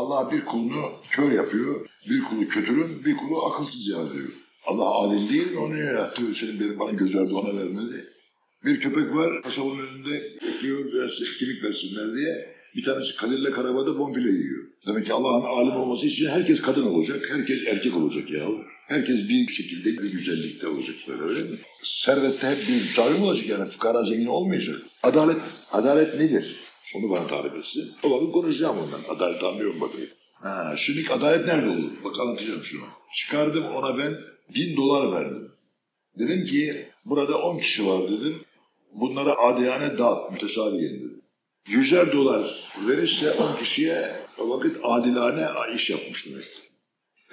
Allah bir kulunu kör yapıyor, bir kulu kötürüm, bir kulu akılsız yaratıyor. Allah adil değil mi? Onu yarattı. Senin benim bana göz verdi, ona vermedi. Bir köpek var, kasabanın önünde bekliyor, biraz kemik versinler diye. Bir tanesi Kalille Karabağ'da bonfile yiyor. Demek ki Allah'ın alim olması için herkes kadın olacak, herkes erkek olacak ya. Herkes bir şekilde bir güzellikte olacak böyle öyle mi? Servette hep bir müsaade olacak yani fukara zengin olmayacak. Adalet, adalet nedir? Onu bana tarif etsin. O vakit konuşacağım ondan. Adalet anlıyorum bakayım. Ha, şimdi adalet nerede olur? Bak anlatacağım şunu. Çıkardım ona ben bin dolar verdim. Dedim ki burada on kişi var dedim. Bunlara adiyane dağıt mütesaviyen dedim. Yüzer dolar verirse on kişiye o vakit adilane iş yapmış demektir.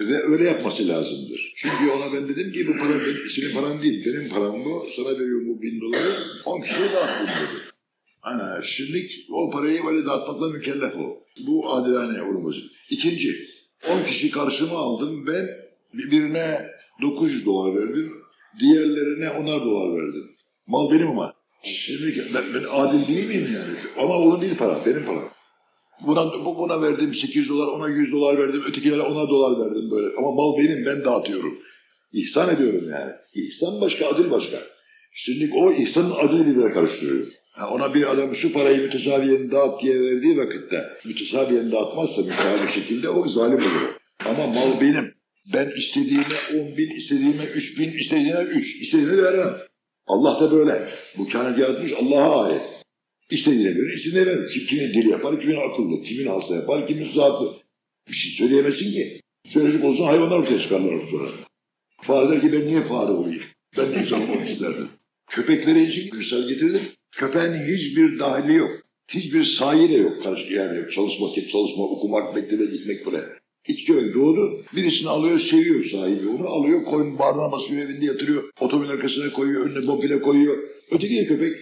Ve öyle yapması lazımdır. Çünkü ona ben dedim ki bu para benim, senin paran değil, benim param bu. Sana veriyorum bu bin doları, on kişiye dağıt bunu dedi. Ha, şimdi o parayı böyle dağıtmakla mükellef o. Bu adilane olması. İkinci, on kişi karşıma aldım. Ben birine 900 dolar verdim. Diğerlerine 10'ar dolar verdim. Mal benim ama. Şimdi ben, ben adil değil miyim yani? Ama onun değil para, benim param. Buna, bu- buna verdim 800 dolar, ona 100 dolar verdim, ötekilere 10'a dolar verdim böyle. Ama mal benim, ben dağıtıyorum. İhsan ediyorum yani. İhsan başka, adil başka. Şimdi o ihsanın adiliyle karıştırıyor. Ha, ona bir adam şu parayı mütesaviyen dağıt diye verdiği vakitte mütesaviyen dağıtmazsa müstahane şekilde o zalim olur. Ama mal benim. Ben istediğime 10 bin, istediğime 3 bin, istediğime 3, istediğine de veremem. Allah da böyle. Bu kainat yaratmış Allah'a ait. İstediğine verir, istediğine verir. Kim, kimi deli yapar, kimin akıllı, kimin hasta yapar, kimin zatı. Bir şey söyleyemezsin ki. Söyleyecek olsan hayvanlar ortaya çıkarlar sonra. Fare der ki ben niye fare olayım? Ben de insan olmak isterdim. Köpekleri için misal getirdim. Köpeğin hiçbir dahili yok. Hiçbir sahi de yok. Yani çalışmak, çalışma, okumak, mektebe gitmek buraya. İki köpek doğdu. Birisini alıyor, seviyor sahibi. Onu alıyor, koyun bağrına basıyor, evinde yatırıyor. Otomobil arkasına koyuyor, önüne bonfile koyuyor. Öteki de köpek,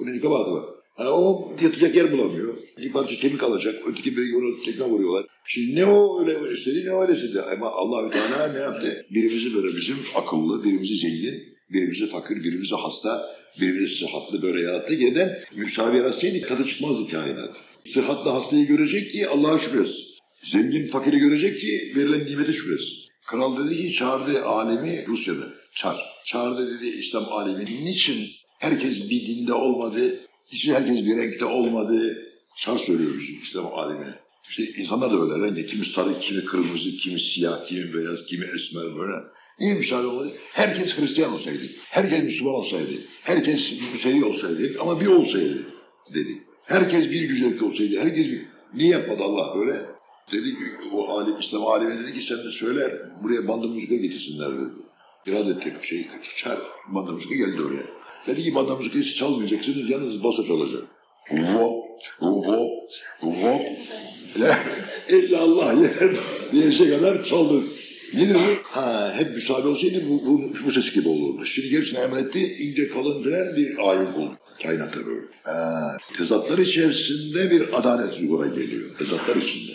onun iki kabahatı var. Yani o yatacak yer bulamıyor. Bir parça kemik alacak. Öteki biri onu tekme vuruyorlar. Şimdi ne o öyle istedi ne öyle istedi. Ama Allahü Teala ne yaptı? Birimizi böyle bizim akıllı, birimizi zengin, birimizi fakir, birimizi hasta, birimizi sıhhatlı böyle yarattı. Yeniden müsavi yaratsaydık tadı çıkmazdı kainat. Sıhhatlı hastayı görecek ki Allah'a şükretsin. Zengin fakiri görecek ki verilen nimete şükretsin. Kral dedi ki çağırdı alemi Rusya'da. Çar. Çağırdı dedi İslam alemi. Niçin herkes bir dinde olmadı, niçin herkes bir renkte olmadı? Çar söylüyor bizim İslam alemine. İşte insanlar da öyle rengi. Kimi sarı, kimi kırmızı, kimi siyah, kimi beyaz, kimi esmer böyle. Niye müsaade olmadı? Herkes Hristiyan olsaydı, herkes Müslüman olsaydı, herkes Müsevi olsaydı ama bir olsaydı dedi. Herkes bir güzellik olsaydı, herkes bir... Niye yapmadı Allah böyle? Dedi ki o alim, İslam alemi dedi ki sen de söyler buraya bandı müzika getirsinler dedi. İrade etti şey çar bandı müzika geldi oraya. Dedi ki bandı müzikayı çalmayacaksınız yalnız basa çalacak. Hop, hop, hop. İlla Allah yer diyecek kadar çaldı. Nedir bu? Ha, hep müsaade olsaydı bu, bu, bu ses gibi olurdu. Şimdi gerisini emretti, ince kalın bilen bir ayet oldu. Kainatta böyle. Ha, tezatlar içerisinde bir adalet zuhura geliyor. Tezatlar içinde.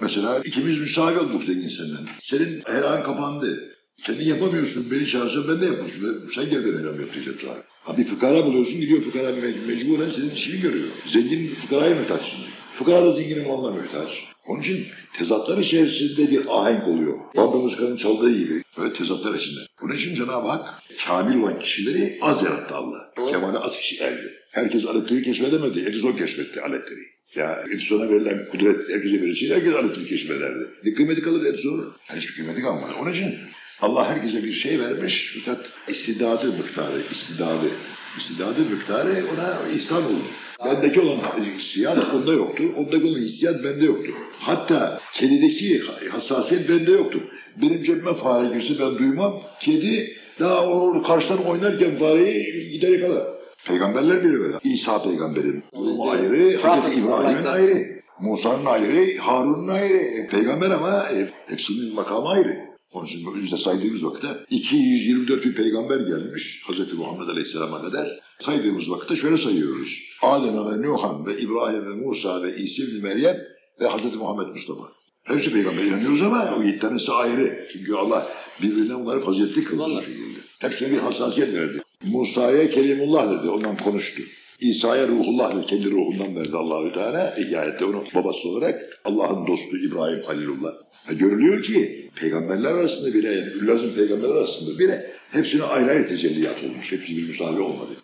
Mesela ikimiz müsaade olduk zengin senden. Senin helalin kapandı. Kendin yapamıyorsun, beni çağırsan ben de yaparsın. Sen gel ben helal yapacağım sana. Ha bir fıkara buluyorsun, gidiyor fıkara me- mecburen senin işini görüyor. Zengin fıkaraya muhtaç şimdi. Fıkara da zenginin malına muhtaç. Onun için tezatlar içerisinde bir ahenk oluyor. Banda Muskan'ın çaldığı gibi. Böyle tezatlar içinde. Bunun için Cenab-ı Hak kamil olan kişileri az yarattı Allah. Kemale az kişi erdi. Herkes aletleri keşfedemedi. Edison keşfetti aletleri. Ya Edison'a verilen kudret herkese verilseydi herkes aletleri keşfederdi. Ne kıymeti kalır Edison'un? Hiçbir kıymeti kalmadı. Onun için Allah herkese bir şey vermiş fakat istidadı miktarı, istidadı, istidadı miktarı ona ihsan oldu. Bendeki olan hissiyat onda yoktu, ondaki olan hissiyat bende yoktu. Hatta kedideki hassasiyet bende yoktu. Benim cebime fare girse ben duymam, kedi daha onu karşıdan oynarken fareyi gider yakalar. Peygamberler bile böyle. İsa peygamberin durumu ayrı, Hazreti İbrahim'in ayrı, Musa'nın ayrı, Harun'un ayrı. E, Peygamber ama e, hepsinin makamı ayrı. Onun için biz de saydığımız vakitte 224 bin peygamber gelmiş Hz. Muhammed Aleyhisselam'a kadar. Saydığımız vakitte şöyle sayıyoruz. Adem ve Nuhan ve İbrahim ve Musa ve İsa bin Meryem ve Hz. Muhammed Mustafa. Hepsi peygamber inanıyoruz ama o yedi tanesi ayrı. Çünkü Allah birbirinden onları faziletli kıldı şekilde. Hepsine bir hassasiyet verdi. Musa'ya Kelimullah dedi, ondan konuştu. İsa'ya ruhullah ve kendi ruhundan verdi Allahü Teala. Hikayette onu babası olarak Allah'ın dostu İbrahim Halilullah. Ha, görülüyor ki peygamberler arasında bile, yani Üllaz'ın peygamberler arasında bile hepsine ayrı ayrı tecelliyat olmuş. Hepsi bir müsaade olmadı.